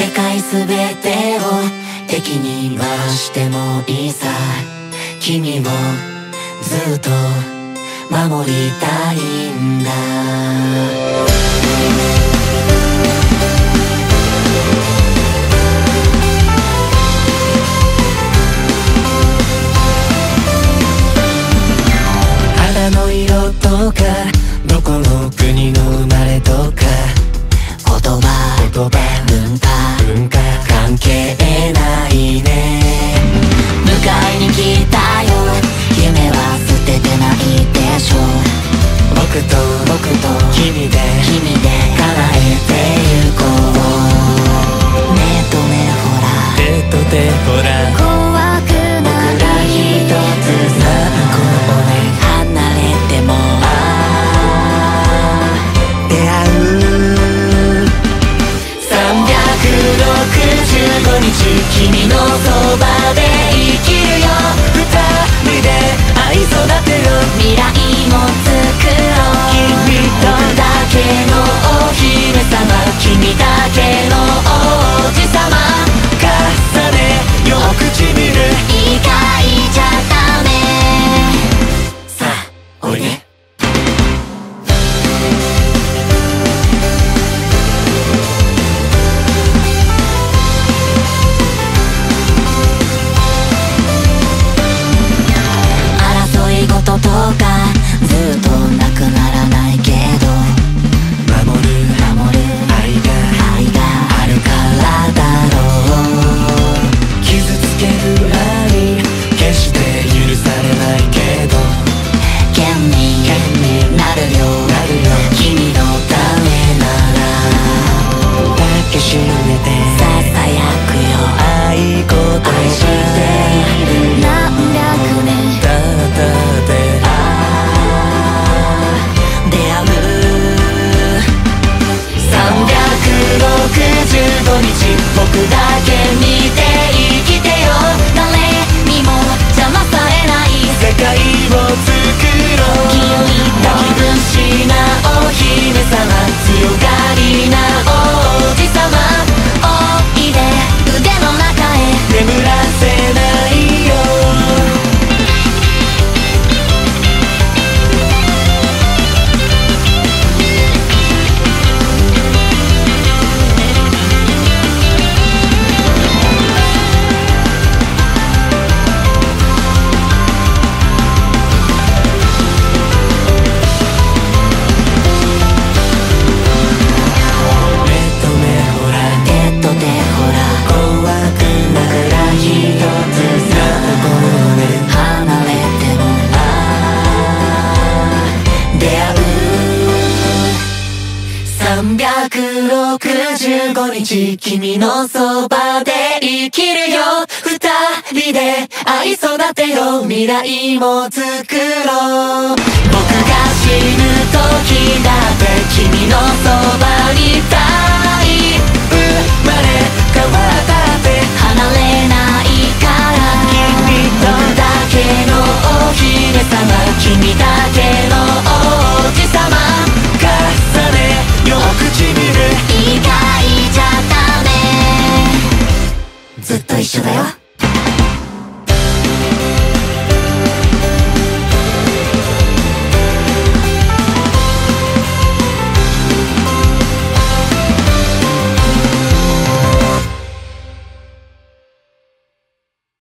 世界すべてを敵に回してもいいさ。君をずっと守りたいんだ。肌の色とか僕と僕と君で君で叶えてゆこう。ねえとねほら。手と手ほら。怖くない僕らひとつさ向こうで離れても。ああ出会う。365日君のそばで生きる。365日君のそばで生きるよ。二人で愛育てよ。未来も作ろう。僕が死ぬ時だ